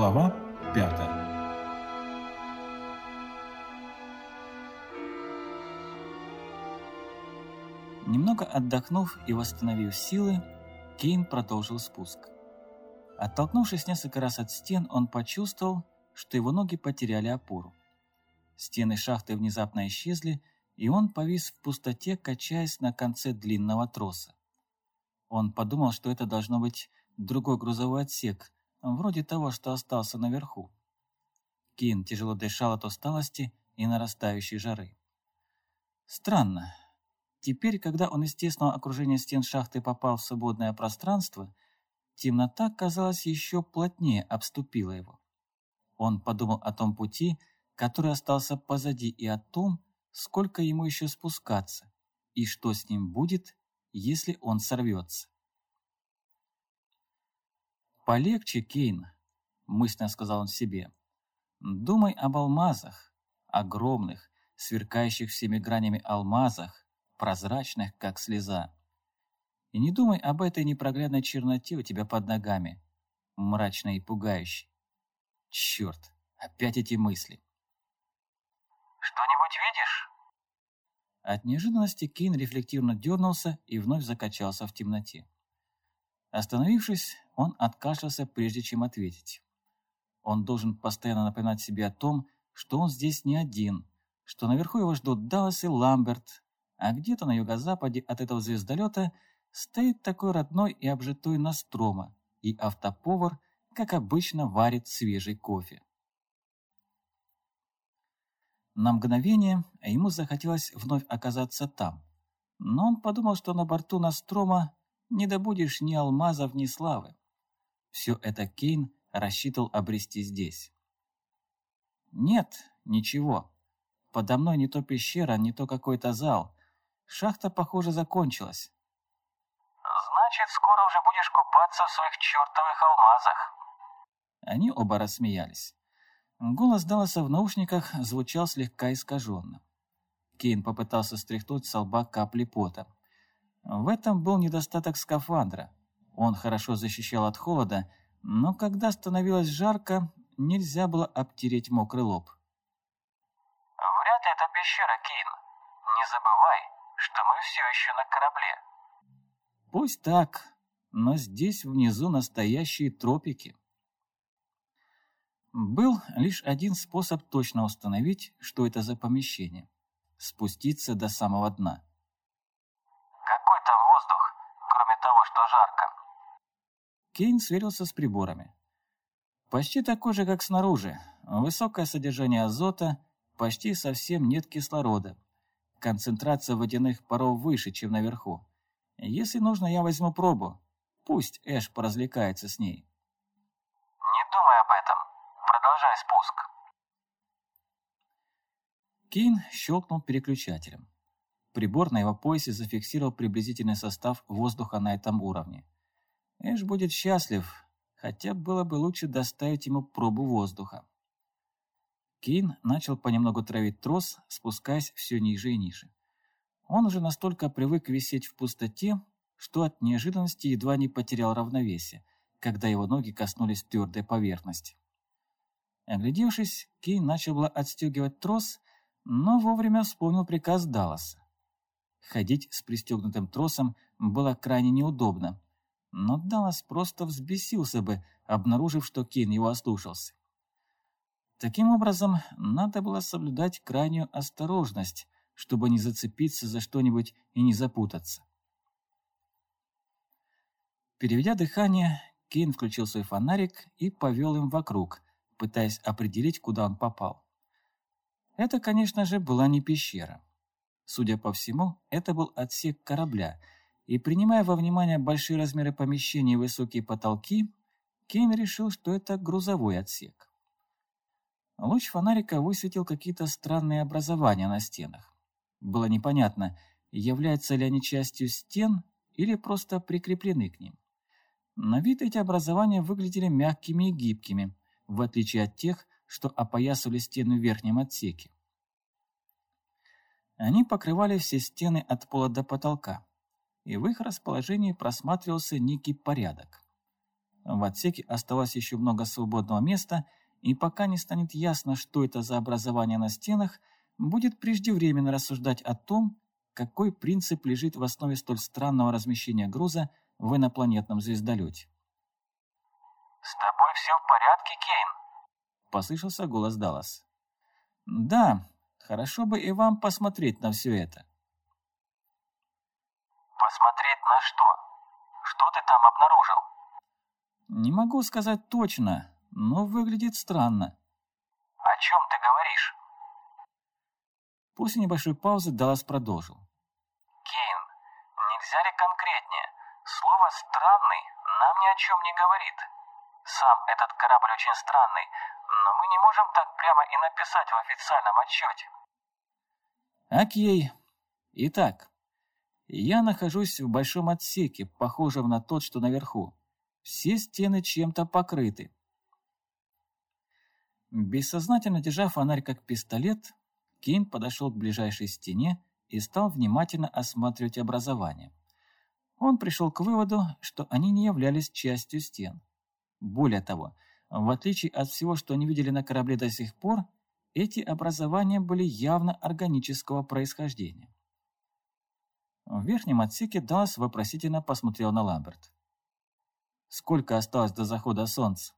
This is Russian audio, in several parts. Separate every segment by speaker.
Speaker 1: Глава пятая
Speaker 2: Немного отдохнув и восстановив силы, Кейн продолжил спуск. Оттолкнувшись несколько раз от стен, он почувствовал, что его ноги потеряли опору. Стены шахты внезапно исчезли, и он повис в пустоте, качаясь на конце длинного троса. Он подумал, что это должно быть другой грузовой отсек, вроде того, что остался наверху. Кин тяжело дышал от усталости и нарастающей жары. Странно. Теперь, когда он из тесного окружения стен шахты попал в свободное пространство, темнота, казалось, еще плотнее обступила его. Он подумал о том пути, который остался позади, и о том, сколько ему еще спускаться, и что с ним будет, если он сорвется. «Полегче, Кейн», — мысленно сказал он себе. «Думай об алмазах, огромных, сверкающих всеми гранями алмазах, прозрачных, как слеза. И не думай об этой непроглядной черноте у тебя под ногами, мрачной и пугающей. Черт, опять эти мысли».
Speaker 3: «Что-нибудь видишь?»
Speaker 2: От неожиданности Кейн рефлективно дернулся и вновь закачался в темноте. Остановившись, он откашлялся, прежде чем ответить. Он должен постоянно напоминать себе о том, что он здесь не один, что наверху его ждут Даллас и Ламберт, а где-то на юго-западе от этого звездолета стоит такой родной и обжитой Настрома, и автоповар, как обычно, варит свежий кофе. На мгновение ему захотелось вновь оказаться там, но он подумал, что на борту Настрома не добудешь ни алмазов, ни славы. Все это Кейн рассчитывал обрести здесь. Нет, ничего. Подо мной не то пещера, не то какой-то зал. Шахта, похоже, закончилась.
Speaker 3: Значит, скоро уже будешь купаться в своих чертовых алмазах.
Speaker 2: Они оба рассмеялись. Голос Далласа в наушниках звучал слегка искаженно. Кейн попытался стряхнуть с лба капли пота. В этом был недостаток скафандра. Он хорошо защищал от холода, но когда становилось жарко, нельзя было обтереть мокрый лоб.
Speaker 3: Вряд ли это пещера, Кейн. Не забывай, что мы все еще на корабле.
Speaker 2: Пусть так, но здесь внизу настоящие тропики. Был лишь один способ точно установить, что это за помещение. Спуститься до самого дна.
Speaker 3: Какой там воздух, кроме того, что жарко?
Speaker 2: Кейн сверился с приборами. Почти такой же, как снаружи. Высокое содержание азота, почти совсем нет кислорода. Концентрация водяных паров выше, чем наверху. Если нужно, я возьму пробу. Пусть Эш поразвлекается с ней.
Speaker 3: Не думай об этом. Продолжай спуск.
Speaker 2: Кейн щелкнул переключателем. Прибор на его поясе зафиксировал приблизительный состав воздуха на этом уровне. Эш будет счастлив, хотя было бы лучше доставить ему пробу воздуха. Кейн начал понемногу травить трос, спускаясь все ниже и ниже. Он уже настолько привык висеть в пустоте, что от неожиданности едва не потерял равновесие, когда его ноги коснулись твердой поверхности. Оглядевшись, Кейн начал было отстегивать трос, но вовремя вспомнил приказ Далласа. Ходить с пристегнутым тросом было крайне неудобно, но Даллас просто взбесился бы, обнаружив, что Кейн его ослушался. Таким образом, надо было соблюдать крайнюю осторожность, чтобы не зацепиться за что-нибудь и не запутаться. Переведя дыхание, Кейн включил свой фонарик и повел им вокруг, пытаясь определить, куда он попал. Это, конечно же, была не пещера. Судя по всему, это был отсек корабля, и принимая во внимание большие размеры помещения и высокие потолки, Кейн решил, что это грузовой отсек. Луч фонарика высветил какие-то странные образования на стенах. Было непонятно, являются ли они частью стен или просто прикреплены к ним. На вид эти образования выглядели мягкими и гибкими, в отличие от тех, что опоясывали стены в верхнем отсеке. Они покрывали все стены от пола до потолка, и в их расположении просматривался некий порядок. В отсеке оставалось еще много свободного места, и пока не станет ясно, что это за образование на стенах, будет преждевременно рассуждать о том, какой принцип лежит в основе столь странного размещения груза в инопланетном звездолете.
Speaker 3: «С тобой все в порядке, Кейн?»
Speaker 2: — послышался голос Даллас. «Да, хорошо бы и вам посмотреть на все это».
Speaker 3: «Посмотреть на что? Что ты там обнаружил?»
Speaker 2: «Не могу сказать точно, но выглядит странно».
Speaker 3: «О чем ты говоришь?»
Speaker 2: После небольшой паузы Даллас продолжил.
Speaker 3: «Кейн, нельзя ли конкретнее? Слово «странный» нам ни о чем не говорит. Сам этот корабль очень странный, но мы не можем так прямо и написать в официальном отчете».
Speaker 2: Окей. Итак, я нахожусь в большом отсеке, похожем на тот, что наверху. Все стены чем-то покрыты. Бессознательно держа фонарь как пистолет, Кейн подошел к ближайшей стене и стал внимательно осматривать образование. Он пришел к выводу, что они не являлись частью стен. Более того, в отличие от всего, что они видели на корабле до сих пор, эти образования были явно органического происхождения. В верхнем отсеке Даллас вопросительно посмотрел на Ламберт. «Сколько осталось до захода солнца?»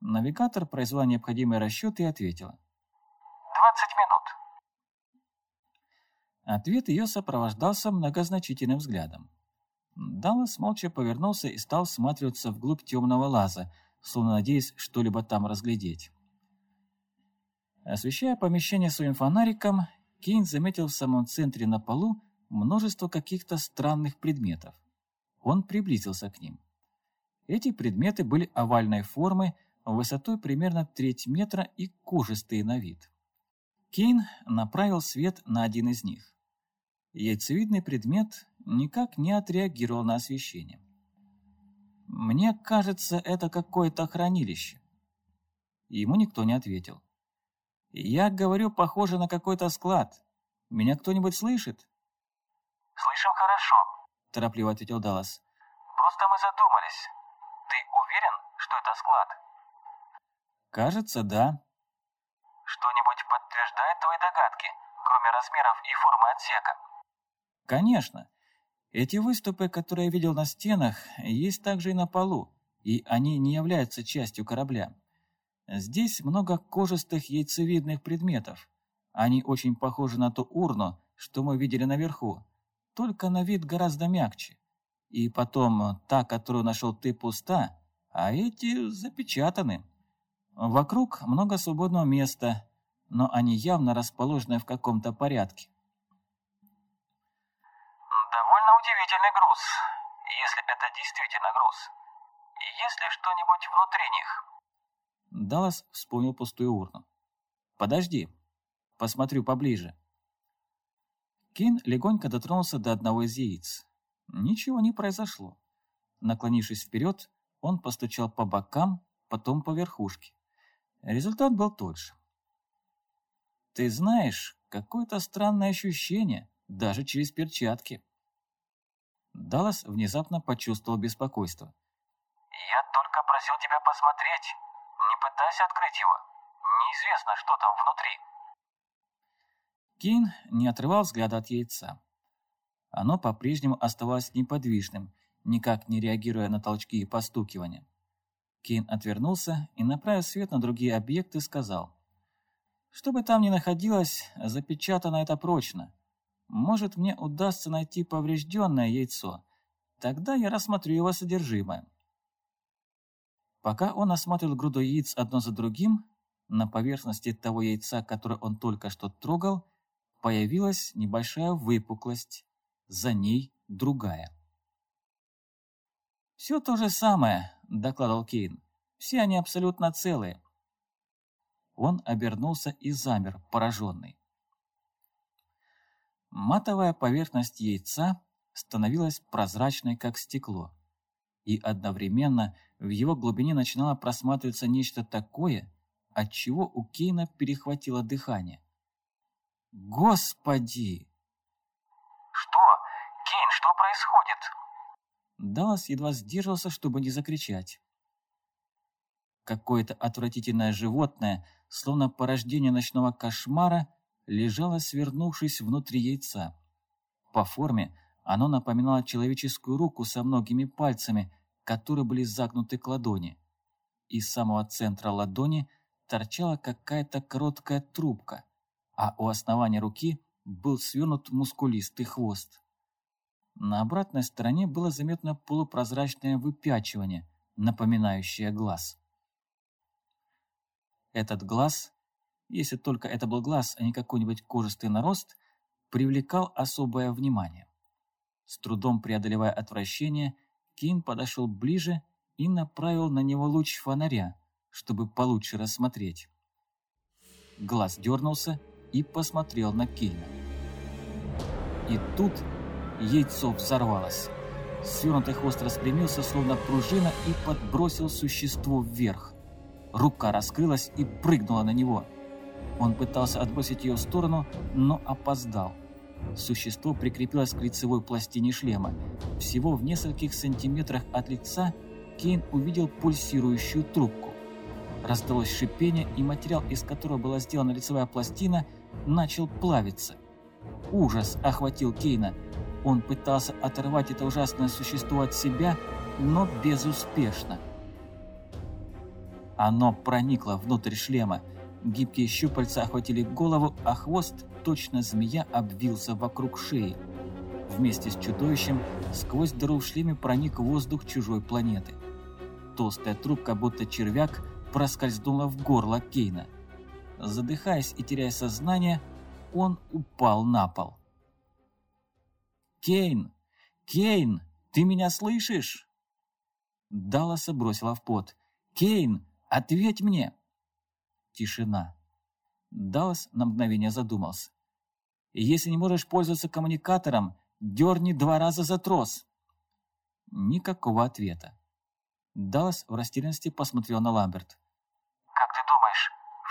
Speaker 2: Навигатор произвела необходимые расчеты и ответила.
Speaker 3: «Двадцать минут».
Speaker 2: Ответ ее сопровождался многозначительным взглядом. Даллас молча повернулся и стал всматриваться вглубь темного лаза, словно надеясь что-либо там разглядеть. Освещая помещение своим фонариком, Кейн заметил в самом центре на полу множество каких-то странных предметов. Он приблизился к ним. Эти предметы были овальной формы, высотой примерно треть метра и кожистые на вид. Кейн направил свет на один из них. Яйцевидный предмет никак не отреагировал на освещение. «Мне кажется, это какое-то хранилище». Ему никто не ответил. «Я говорю, похоже на какой-то склад. Меня кто-нибудь слышит?»
Speaker 3: «Слышим хорошо», –
Speaker 2: торопливо ответил Даллас.
Speaker 3: «Просто мы задумались. Ты уверен, что это склад?»
Speaker 2: «Кажется, да».
Speaker 3: «Что-нибудь подтверждает твои догадки, кроме размеров и формы отсека?»
Speaker 2: «Конечно. Эти выступы, которые я видел на стенах, есть также и на полу, и они не являются частью корабля. Здесь много кожистых яйцевидных предметов. Они очень похожи на ту урну, что мы видели наверху, только на вид гораздо мягче. И потом, та, которую нашел ты, пуста, а эти запечатаны. Вокруг много свободного места, но они явно расположены в каком-то порядке.
Speaker 3: Довольно удивительный груз, если это действительно груз. Есть ли что-нибудь внутри них?
Speaker 2: Даллас вспомнил пустую урну. «Подожди, посмотрю поближе». Кейн легонько дотронулся до одного из яиц. Ничего не произошло. Наклонившись вперед, он постучал по бокам, потом по верхушке. Результат был тот же. Ты знаешь, какое-то странное ощущение, даже через перчатки. Даллас внезапно почувствовал беспокойство.
Speaker 3: Я только просил тебя посмотреть. Не пытайся открыть его. Неизвестно, что там внутри.
Speaker 2: Кейн не отрывал взгляда от яйца. Оно по-прежнему оставалось неподвижным, никак не реагируя на толчки и постукивания. Кейн отвернулся и, направив свет на другие объекты, сказал. «Что бы там ни находилось, запечатано это прочно. Может, мне удастся найти поврежденное яйцо. Тогда я рассмотрю его содержимое». Пока он осматривал груду яиц одно за другим, на поверхности того яйца, которое он только что трогал, появилась небольшая выпуклость, за ней другая. «Все то же самое», — докладывал Кейн. «Все они абсолютно целые». Он обернулся и замер, пораженный. Матовая поверхность яйца становилась прозрачной, как стекло, и одновременно в его глубине начинало просматриваться нечто такое, от чего у Кейна перехватило дыхание. «Господи!»
Speaker 3: «Что? Кейн, что происходит?»
Speaker 2: Даллас едва сдерживался, чтобы не закричать. Какое-то отвратительное животное, словно порождение ночного кошмара, лежало, свернувшись внутри яйца. По форме оно напоминало человеческую руку со многими пальцами, которые были загнуты к ладони. Из самого центра ладони торчала какая-то короткая трубка, а у основания руки был свернут мускулистый хвост. На обратной стороне было заметно полупрозрачное выпячивание, напоминающее глаз. Этот глаз, если только это был глаз, а не какой-нибудь кожистый нарост, привлекал особое внимание. С трудом преодолевая отвращение, Кейн подошел ближе и направил на него луч фонаря, чтобы получше рассмотреть. Глаз дернулся и посмотрел на Кейна. И тут яйцо взорвалось. Свернутый хвост распрямился, словно пружина, и подбросил существо вверх. Рука раскрылась и прыгнула на него. Он пытался отбросить ее в сторону, но опоздал. Существо прикрепилось к лицевой пластине шлема. Всего в нескольких сантиметрах от лица Кейн увидел пульсирующую трубку. Раздалось шипение, и материал, из которого была сделана лицевая пластина, начал плавиться. Ужас охватил Кейна. Он пытался оторвать это ужасное существо от себя, но безуспешно. Оно проникло внутрь шлема. Гибкие щупальца охватили голову, а хвост, точно змея, обвился вокруг шеи. Вместе с чудовищем сквозь дыру в шлеме проник воздух чужой планеты. Толстая трубка, будто червяк, проскользнула в горло Кейна. Задыхаясь и теряя сознание, он упал на пол. «Кейн! Кейн! Ты меня слышишь?» Далласа бросила в пот. «Кейн! Ответь мне!» Тишина. Даллас на мгновение задумался. «Если не можешь пользоваться коммуникатором, дерни два раза за трос». Никакого ответа. Даллас в растерянности посмотрел на Ламберт.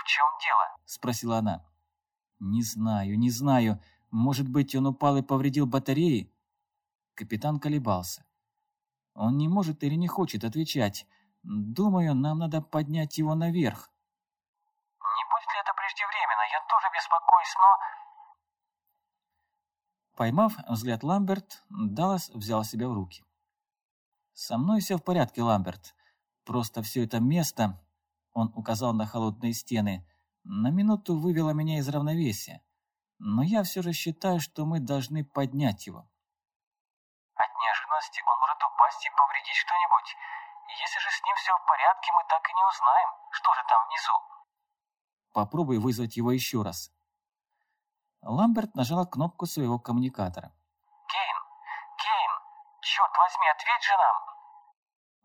Speaker 3: «Как ты думаешь, в чем дело?»
Speaker 2: – спросила она. «Не знаю, не знаю. Может быть, он упал и повредил батареи?» Капитан колебался. Он не может или не хочет отвечать. Думаю, нам надо поднять его наверх.
Speaker 3: Не будет ли это преждевременно? Я тоже беспокоюсь, но...
Speaker 2: Поймав взгляд Ламберт, Даллас взял себя в руки. «Со мной все в порядке, Ламберт. Просто все это место...» Он указал на холодные стены. «На минуту вывело меня из равновесия. Но я все же считаю, что мы должны поднять его».
Speaker 3: «От неожиданности он может упасть и повредить что-нибудь. Если же с ним все в порядке, мы так и не узнаем, что же там внизу.
Speaker 2: Попробуй вызвать его еще раз. Ламберт нажала кнопку своего коммуникатора.
Speaker 3: Кейн, Кейн, черт возьми, ответь же нам.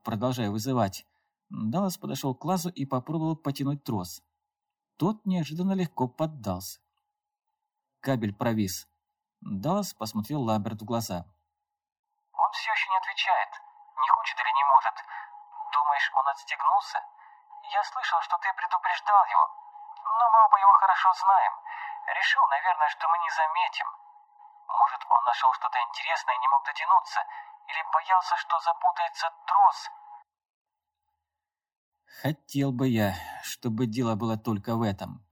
Speaker 2: Продолжая вызывать, Даллас подошел к лазу и попробовал потянуть трос. Тот неожиданно легко поддался. Кабель провис. Даллас посмотрел Ламберт в глаза.
Speaker 3: Он все еще не отвечает. Не хочет или не может. Думаешь, он отстегнулся? Я слышал, что ты предупреждал его. Но мы оба его хорошо знаем. Решил, наверное, что мы не заметим. Может, он нашел что-то интересное и не мог дотянуться? Или боялся, что запутается трос?
Speaker 2: Хотел бы я, чтобы дело было только в этом.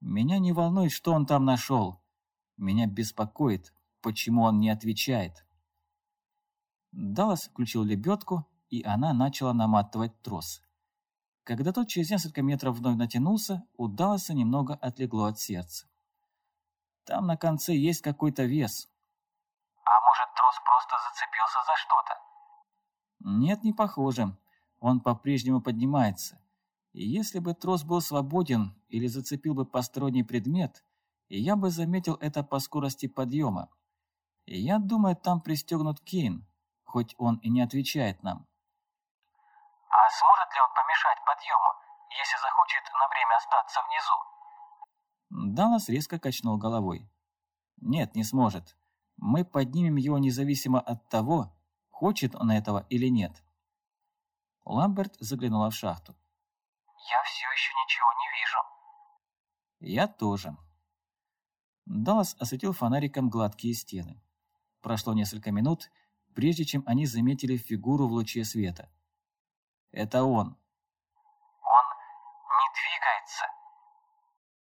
Speaker 2: Меня не волнует, что он там нашел. Меня беспокоит, почему он не отвечает. Даллас включил лебедку и она начала наматывать трос. Когда тот через несколько метров вновь натянулся, у Далласа немного отлегло от сердца. Там на конце есть какой-то вес.
Speaker 3: А может, трос просто зацепился за что-то?
Speaker 2: Нет, не похоже. Он по-прежнему поднимается. И если бы трос был свободен или зацепил бы посторонний предмет, я бы заметил это по скорости подъема. И я думаю, там пристегнут Кейн, хоть он и не отвечает нам.
Speaker 3: А сможет ли он помешать подъему, если захочет на время остаться внизу?
Speaker 2: Даллас резко качнул головой. Нет, не сможет. Мы поднимем его независимо от того, хочет он этого или нет. Ламберт заглянула в шахту.
Speaker 3: Я все еще ничего не вижу.
Speaker 2: Я тоже. Даллас осветил фонариком гладкие стены. Прошло несколько минут, прежде чем они заметили фигуру в луче света. Это он.
Speaker 3: Он не двигается.